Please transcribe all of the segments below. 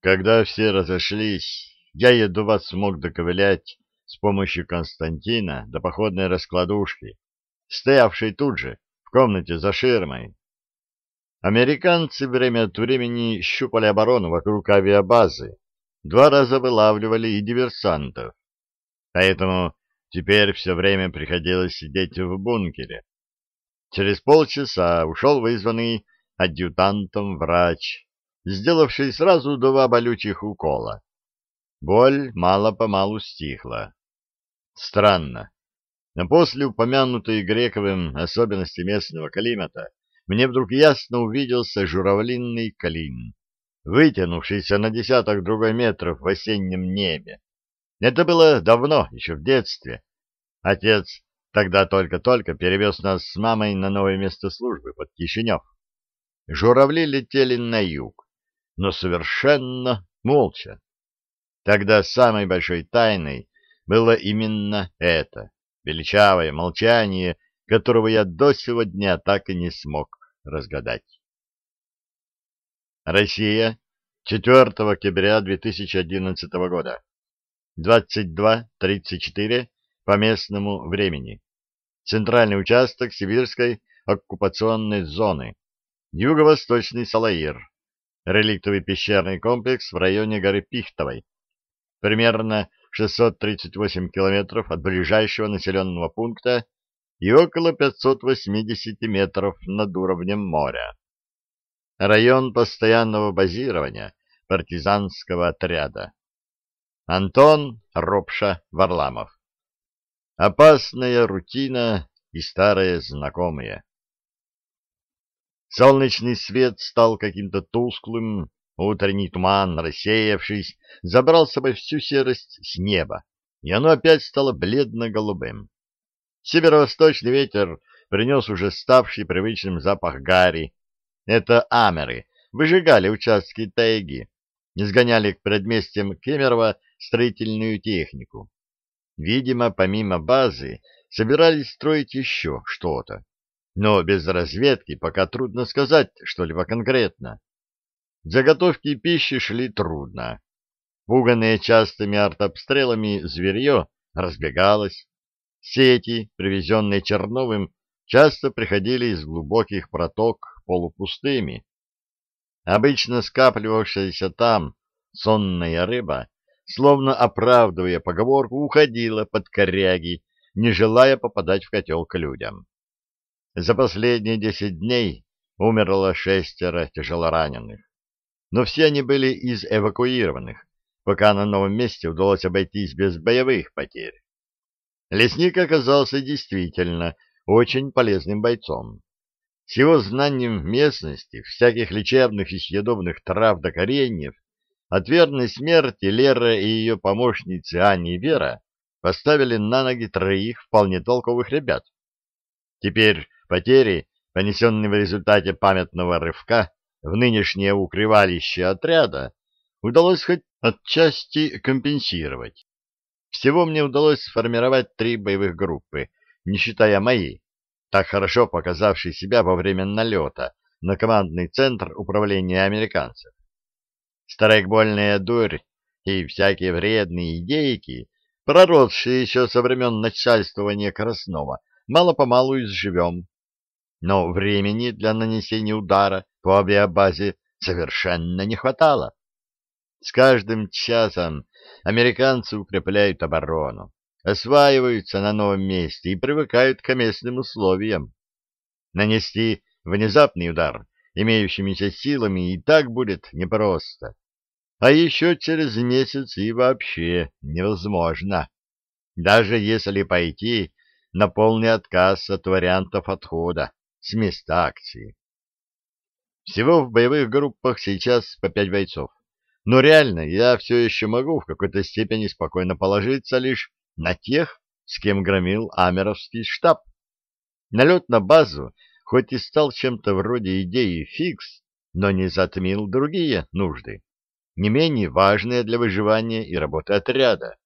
Когда все разошлись, я едва смог доковылять с помощью Константина до походной раскладушки, стоявшей тут же, в комнате за ширмой. Американцы время от времени щупали оборону вокруг авиабазы, два раза вылавливали и диверсантов. Поэтому теперь все время приходилось сидеть в бункере. Через полчаса ушел вызванный адъютантом врач, сделавший сразу два болючих укола. Боль мало-помалу стихла. Странно, но после упомянутой Грековым особенности местного климата мне вдруг ясно увиделся журавлинный клин, вытянувшийся на десяток другой метров в осеннем небе. Это было давно, еще в детстве. Отец тогда только-только перевез нас с мамой на новое место службы под Кишинев. Журавли летели на юг, но совершенно молча. Тогда самой большой тайной было именно это, величавое молчание, которого я до сего дня так и не смог разгадать. Россия, 4 октября 2011 года, 22.34 по местному времени. Центральный участок Сибирской оккупационной зоны, юго-восточный Салаир, реликтовый пещерный комплекс в районе горы Пихтовой, примерно 638 километров от ближайшего населенного пункта и около 580 метров над уровнем моря. Район постоянного базирования партизанского отряда. Антон Ропша Варламов. Опасная рутина и старые знакомые. Солнечный свет стал каким-то тусклым, утренний туман, рассеявшись, забрал с собой всю серость с неба, и оно опять стало бледно-голубым. Северо-восточный ветер принес уже ставший привычным запах гари. Это амеры выжигали участки тайги, сгоняли к предместьям Кемерово строительную технику. Видимо, помимо базы, собирались строить еще что-то. Но без разведки пока трудно сказать что-либо конкретно. Заготовки пищи шли трудно. Пуганные частыми артобстрелами зверье разбегалось, Сети, привезенные Черновым, часто приходили из глубоких проток полупустыми. Обычно скапливавшаяся там сонная рыба, словно оправдывая поговорку, уходила под коряги, не желая попадать в котел к людям. За последние десять дней умерло шестеро тяжелораненых, но все они были из эвакуированных, пока на новом месте удалось обойтись без боевых потерь. Лесник оказался действительно очень полезным бойцом. С его знанием местности, всяких лечебных и съедобных трав до кореньев, от верной смерти Лера и ее помощницы Аня и Вера поставили на ноги троих вполне толковых ребят. Теперь потери, понесенные в результате памятного рывка в нынешнее укрывалище отряда, удалось хоть отчасти компенсировать. Всего мне удалось сформировать три боевых группы, не считая моей, так хорошо показавшей себя во время налета на командный центр управления американцев. Старайкбольная дурь и всякие вредные идейки, проросшие еще со времен начальствования Краснова, мало-помалу изживем. Но времени для нанесения удара по авиабазе совершенно не хватало. С каждым часом американцы укрепляют оборону, осваиваются на новом месте и привыкают к местным условиям. Нанести внезапный удар имеющимися силами и так будет непросто. А еще через месяц и вообще невозможно. Даже если пойти на полный отказ от вариантов отхода с места акции. Всего в боевых группах сейчас по пять бойцов. Но реально я все еще могу в какой-то степени спокойно положиться лишь на тех, с кем громил Амеровский штаб. Налет на базу хоть и стал чем-то вроде идеи фикс, но не затмил другие нужды, не менее важные для выживания и работы отряда.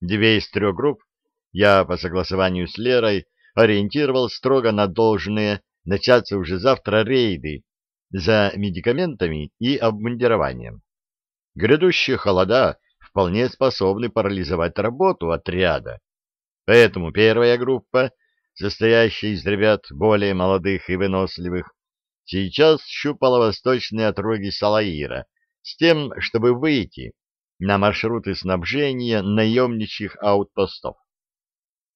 Две из трех групп я по согласованию с Лерой ориентировал строго на должные начаться уже завтра рейды за медикаментами и обмундированием. Грядущие холода вполне способны парализовать работу отряда. Поэтому первая группа, состоящая из ребят более молодых и выносливых, сейчас щупала восточные отроги Салаира с тем, чтобы выйти на маршруты снабжения наемничьих аутпостов.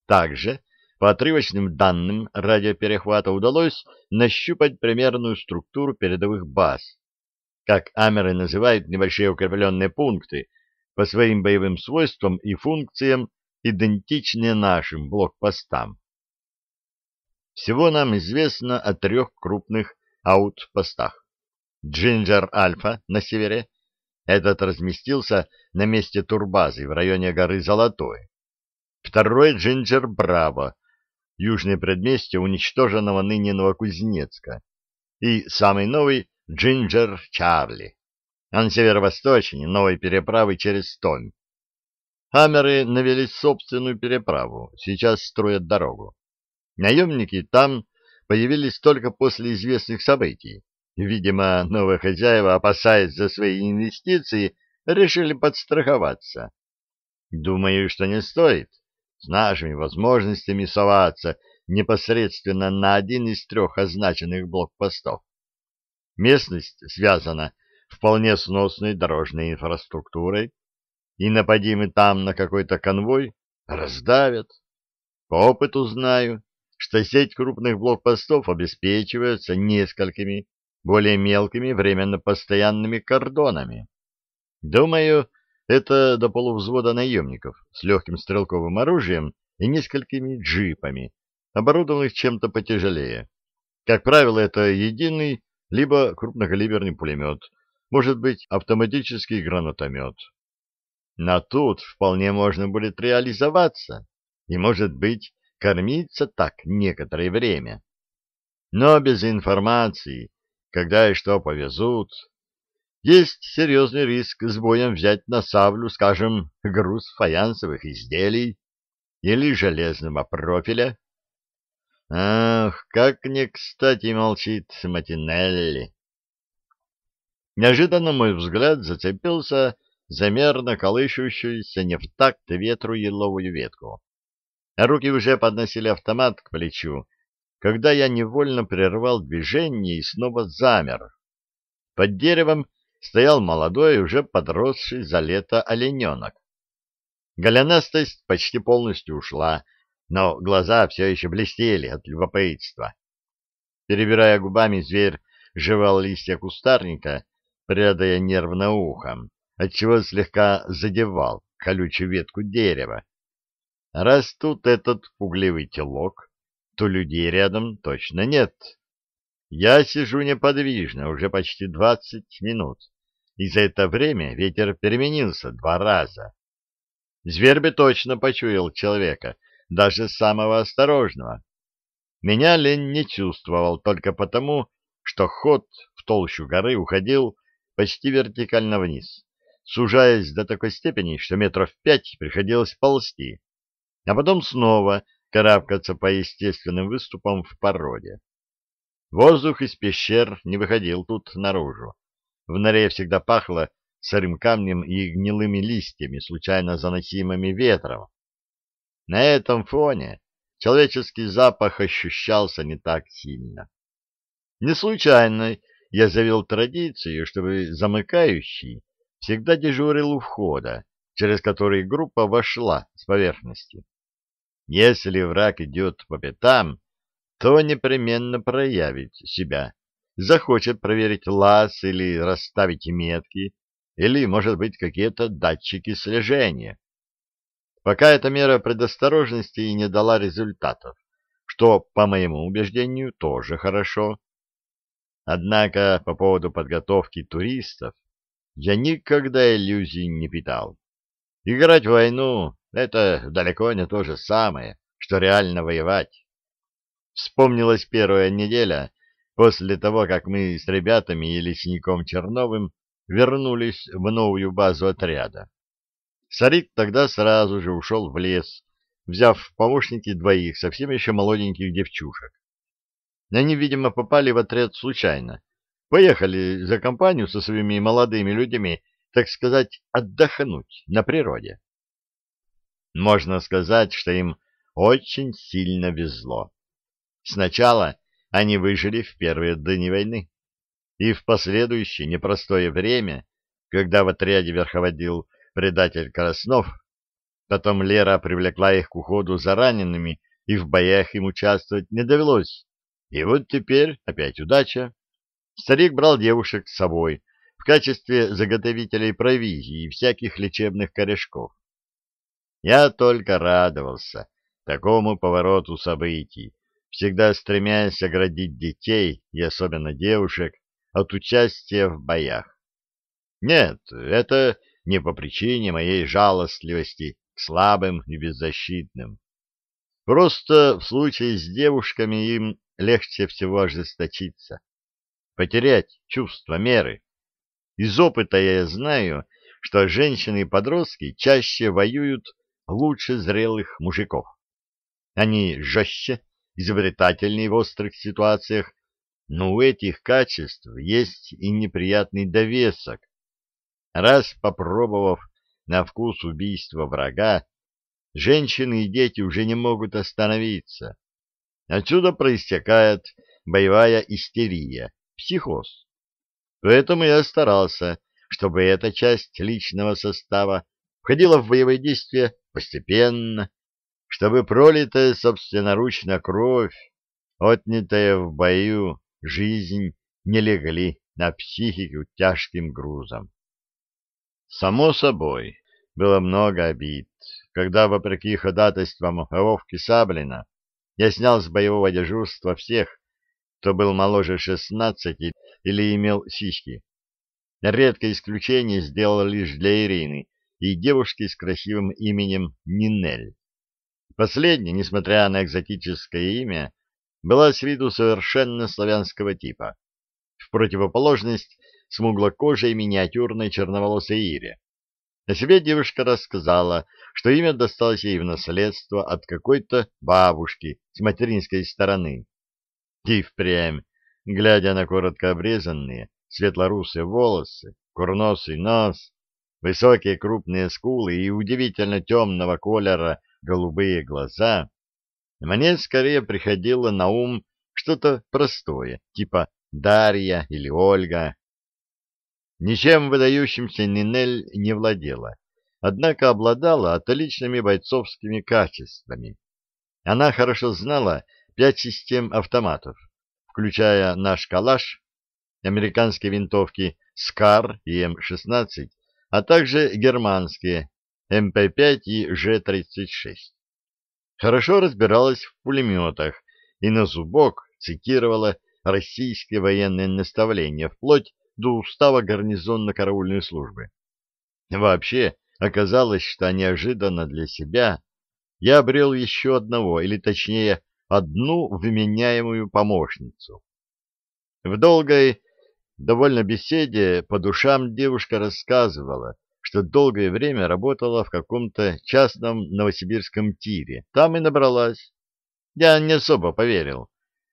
Также, по отрывочным данным радиоперехвата удалось нащупать примерную структуру передовых баз, как амеры называют небольшие укрепленные пункты, по своим боевым свойствам и функциям идентичные нашим блокпостам. Всего нам известно о трех крупных аутпостах. Джинджер Альфа на севере. Этот разместился на месте турбазы в районе горы Золотой. Второй Джинджер Браво, южное предместье уничтоженного ныне Новокузнецка. И самый новый Джинджер Чарли. Он северо-восточнее новой переправы через Томь. Хаммеры навели собственную переправу, сейчас строят дорогу. Наемники там появились только после известных событий. Видимо, новые хозяева, опасаясь за свои инвестиции, решили подстраховаться. Думаю, что не стоит с нашими возможностями соваться непосредственно на один из трех означенных блокпостов. Местность связана вполне сносной дорожной инфраструктурой, и нападимы там на какой-то конвой раздавят. По опыту знаю, что сеть крупных блокпостов обеспечивается несколькими более мелкими временно-постоянными кордонами. Думаю, это до полувзвода наемников с легким стрелковым оружием и несколькими джипами, оборудованных чем-то потяжелее. Как правило, это единый либо крупнокалиберный пулемет, может быть, автоматический гранатомет. Но тут вполне можно будет реализоваться и, может быть, кормиться так некоторое время. Но без информации, когда и что повезут, есть серьезный риск с боем взять на саблю, скажем, груз фаянсовых изделий или железного профиля. Ах, как не кстати молчит Матинелли. Неожиданно мой взгляд зацепился за мерно колышущуюся не в такт ветру еловую ветку. Руки уже подносили автомат к плечу, когда я невольно прервал движение и снова замер. Под деревом стоял молодой, уже подросший за лето олененок. Голянастость почти полностью ушла, но глаза все еще блестели от любопытства. Перебирая губами, зверь жевал листья кустарника, прядая нервно ухом, отчего слегка задевал колючую ветку дерева. Раз тут этот пугливый телок, то людей рядом точно нет. Я сижу неподвижно уже почти двадцать минут и за это время ветер переменился два раза. Зверь бы точно почуял человека, даже самого осторожного. Меня лень не чувствовал только потому, что ход в толщу горы уходил почти вертикально вниз, сужаясь до такой степени, что метров пять приходилось ползти, а потом снова карабкаться по естественным выступам в породе. Воздух из пещер не выходил тут наружу. В норе всегда пахло сырым камнем и гнилыми листьями, случайно заносимыми ветром. На этом фоне человеческий запах ощущался не так сильно. Не случайно я завел традицию, чтобы замыкающий всегда дежурил у входа, через который группа вошла с поверхности. Если враг идет по пятам, то непременно проявит себя захочет проверить лаз или расставить метки, или, может быть, какие-то датчики слежения. Пока эта мера предосторожности и не дала результатов, что, по моему убеждению, тоже хорошо. Однако по поводу подготовки туристов я никогда иллюзий не питал. Играть в войну — это далеко не то же самое, что реально воевать. Вспомнилась первая неделя — после того, как мы с ребятами и лесником Черновым вернулись в новую базу отряда. Сарик тогда сразу же ушел в лес, взяв в помощники двоих совсем еще молоденьких девчушек. Они, видимо, попали в отряд случайно. Поехали за компанию со своими молодыми людьми так сказать, отдохнуть на природе. Можно сказать, что им очень сильно везло. Сначала они выжили в первые дни войны, и в последующее непростое время, когда в отряде верховодил предатель Краснов, потом Лера привлекла их к уходу за ранеными, и в боях им участвовать не довелось. И вот теперь опять удача. Старик брал девушек с собой в качестве заготовителей провизии и всяких лечебных корешков. Я только радовался такому повороту событий, всегда стремясь оградить детей, и особенно девушек, от участия в боях. Нет, это не по причине моей жалостливости к слабым и беззащитным. Просто в случае с девушками им легче всего ожесточиться, потерять чувство меры. Из опыта я знаю, что женщины и подростки чаще воюют лучше зрелых мужиков. Они жестче, изобретательнее в острых ситуациях, но у этих качеств есть и неприятный довесок. Раз попробовав на вкус убийства врага, женщины и дети уже не могут остановиться. Отсюда проистекает боевая истерия, психоз. Поэтому я старался, чтобы эта часть личного состава входила в боевые действия постепенно, чтобы пролитая собственноручно кровь, отнятая в бою, жизнь не легли на психику тяжким грузом. Само собой, было много обид, когда, вопреки ходатайствам Вовки Саблина, я снял с боевого дежурства всех, кто был моложе шестнадцати или имел сиськи. Редкое исключение сделал лишь для Ирины и девушки с красивым именем Нинель. Последняя, несмотря на экзотическое имя, была с виду совершенно славянского типа, в противоположность смуглокожей миниатюрной черноволосой Ире. О себе девушка рассказала, что имя досталось ей в наследство от какой-то бабушки с материнской стороны. И впрямь, глядя на коротко обрезанные, светлорусые волосы, курносый нос, высокие крупные скулы и удивительно темного колера голубые глаза, мне скорее приходило на ум что-то простое, типа Дарья или Ольга. Ничем выдающимся Нинель не владела, однако обладала отличными бойцовскими качествами. Она хорошо знала пять систем автоматов, включая наш калаш, американские винтовки СКАР и М-16, а также германские МП-5 и Ж-36. Хорошо разбиралась в пулеметах и на зубок цитировала российские военные наставления вплоть до устава гарнизонно-караульной службы. Вообще, оказалось, что неожиданно для себя я обрел еще одного, или точнее, одну вменяемую помощницу. В долгой, довольно беседе по душам девушка рассказывала, что долгое время работала в каком-то частном новосибирском тире. Там и набралась. Я не особо поверил.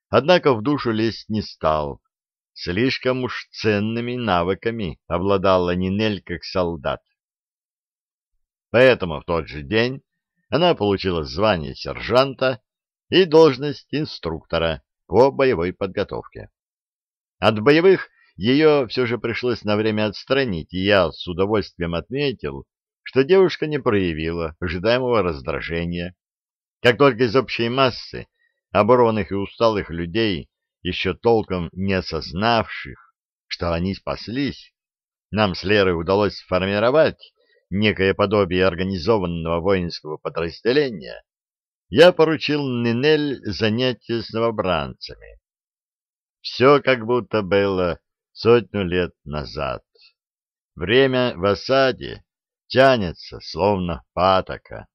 Однако в душу лезть не стал. Слишком уж ценными навыками обладала Нинель как солдат. Поэтому в тот же день она получила звание сержанта и должность инструктора по боевой подготовке. От боевых ее все же пришлось на время отстранить, и я с удовольствием отметил, что девушка не проявила ожидаемого раздражения. Как только из общей массы оборонных и усталых людей, еще толком не осознавших, что они спаслись, нам с Лерой удалось сформировать некое подобие организованного воинского подразделения, я поручил Нинель занятия с новобранцами. Все как будто было сотню лет назад. Время в осаде тянется, словно патока.